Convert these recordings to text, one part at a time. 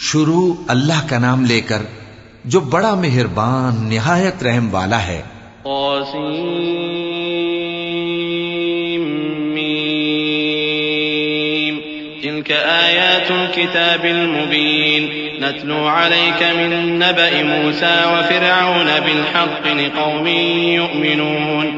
शुरू अल्लाह का नाम लेकर जो बड़ा मेहरबान निहायत रहम वाला है। किताब मुबीन। नतलू अलैक मिन नबइ मूसा व फिरऔन बिल हक़ लिक़ौमिन युमिनून।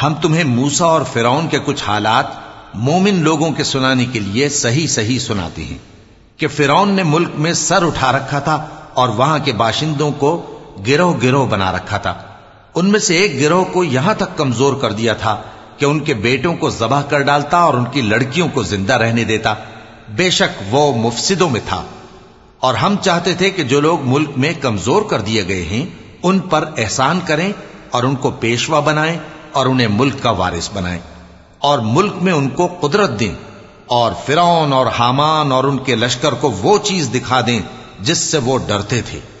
हम तुम्हें मूसा और फिरौन के कुछ हालात मोमिन लोगों के सुनाने के लिए सही सही सुनाते हैं कि फिरौन ने मुल्क में सर उठा रखा था और वहाँ के बाशिंदों को गिरोह गिरोह बना रखा था। उनमें से एक गिरोह को यहाँ तक कमज़ोर कर दिया था कि उनके बेटों को जबह कर डालता और उनकी लड़कियों को ज़िंदा रहने देता। बेशक वो मुफसिदों में था। और हम चाहते थे कि जो लोग मुल्क में कमज़ोर कर दिए गए हैं, उन पर एहसान करें और उनको पेशवा बनाएँ और उन्हें मुल्क का वारिस बनाएँ और मुल्क में उनको कुदरत दें और फिरौन और हामान और उनके लश्कर को वो चीज़ दिखा दें जिससे वो डरते थे।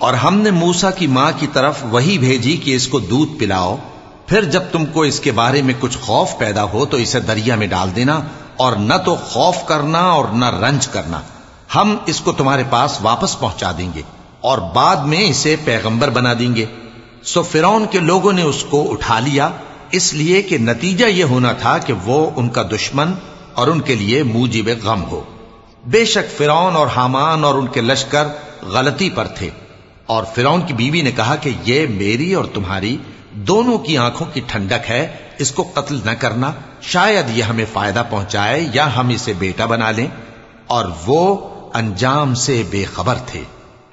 और हमने मूसा की मां की तरफ वही भेजी कि इसको दूध पिलाओ फिर जब तुमको इसके बारे में कुछ खौफ पैदा हो तो इसे दरिया में डाल देना और न तो खौफ करना और न रंज करना। हम इसको तुम्हारे पास वापस पहुँचा देंगे और बाद में इसे पैगंबर बना देंगे। सो फिरौन के लोगों ने उसको उठा लिया, इसलिए कि नतीजा यह होना था कि वो उनका दुश्मन और उनके लिए मूजिब गम हो। बेशक फिरौन और हामान और उनके लश्कर गलती पर थे, और फिरौन की बीवी ने कहा कि यह मेरी और तुम्हारी दोनों की आंखों की ठंडक है इसको कत्ल न करना शायद यह हमें फायदा पहुंचाए या हम इसे बेटा बना लें और वो अंजाम से बेखबर थे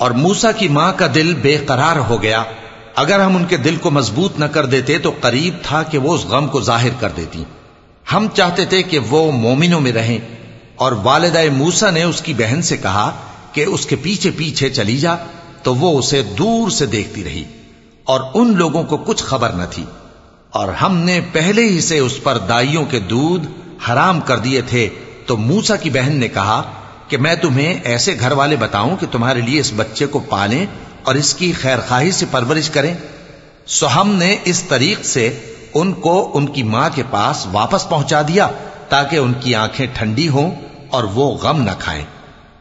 और मूसा की मां का दिल बेकरार हो गया अगर हम उनके दिल को मजबूत न कर देते तो करीब था कि वो उस गम को जाहिर कर देती हम चाहते थे कि वो मोमिनों में रहें और वालदा मूसा ने उसकी बहन से कहा कि उसके पीछे पीछे चली जा तो वो उसे दूर से देखती रही, और उन लोगों को कुछ खबर न थी। और हमने पहले ही से उस पर दाइयों के दूध हराम कर दिए थे तो मूसा की बहन ने कहा कि मैं तुम्हें ऐसे घर वाले बताऊँ कि तुम्हारे लिए इस बच्चे को पालें और इसकी खैर खाही से परवरिश करें। सो हमने इस तरीक से उनको उनकी माँ के पास वापस पहुँचा दिया, ताकि उनकी आँखें ठंडी हों और वो गम न खाएँ।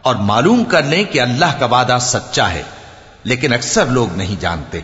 और मालूम कर लें कि अल्लाह का वादा सच्चा है। लेकिन अक्सर लोग नहीं जानते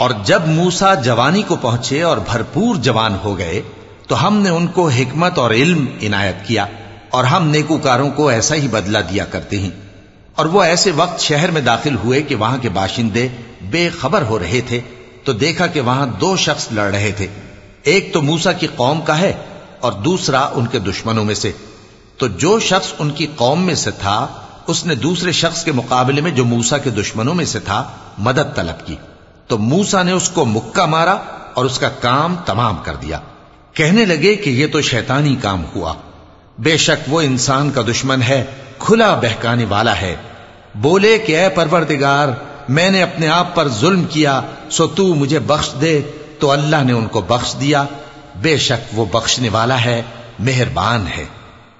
और जब मूसा जवानी को पहुंचे और भरपूर जवान हो गए तो हमने उनको हिकमत और इल्म इनायत किया और हम नेकूकारों को ऐसा ही बदला दिया करते हैं। और वो ऐसे वक्त शहर में दाखिल हुए कि वहाँ के बाशिंदे बेखबर हो रहे थे तो देखा कि वहाँ दो शख्स लड़ रहे थे। एक तो मूसा की कौम का है और दूसरा उनके दुश्मनों में से। तो जो शख्स उनकी कौम में से था, उसने दूसरे शख्स के मुकाबले में जो मूसा के दुश्मनों में से था, मदद तलब की। तो मूसा ने उसको मुक्का मारा और उसका काम तमाम कर दिया। कहने लगे कि यह तो शैतानी काम हुआ। बेशक वो इंसान का दुश्मन है, खुला बहकाने वाला है। बोले कि अः परवरदिगार, मैंने अपने आप पर जुल्म किया, सो तू मुझे बख्श दे। तो अल्लाह ने उनको बख्श दिया। बेशक वो बख्शने वाला है, मेहरबान है।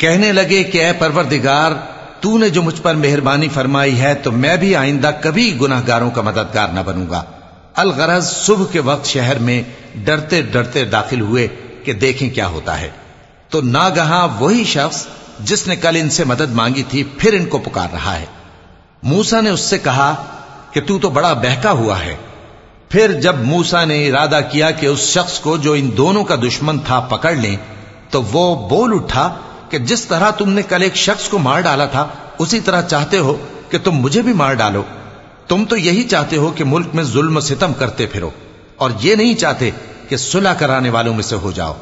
कहने लगे कि ए परवरदिगार तूने जो मुझ पर मेहरबानी फरमाई है तो मैं भी आइंदा कभी गुनाहगारों का मददगार न बनूंगा अलगरज सुबह के वक्त शहर में डरते डरते दाखिल हुए कि देखें क्या होता है तो नागहा वही शख्स जिसने कल इनसे मदद मांगी थी, फिर इनको पुकार रहा है। मूसा ने उससे कहा कि तू तो बड़ा बहका हुआ है। फिर जब मूसा ने इरादा किया कि उस शख्स को जो इन दोनों का दुश्मन था पकड़ लें तो वो बोल उठा कि जिस तरह तुमने कल एक शख्स को मार डाला था, उसी तरह चाहते हो कि तुम मुझे भी मार डालो। तुम तो यही चाहते हो कि मुल्क में जुल्म सितम करते फिरो, और ये नहीं चाहते कि सुलह कराने वालों में से हो जाओ।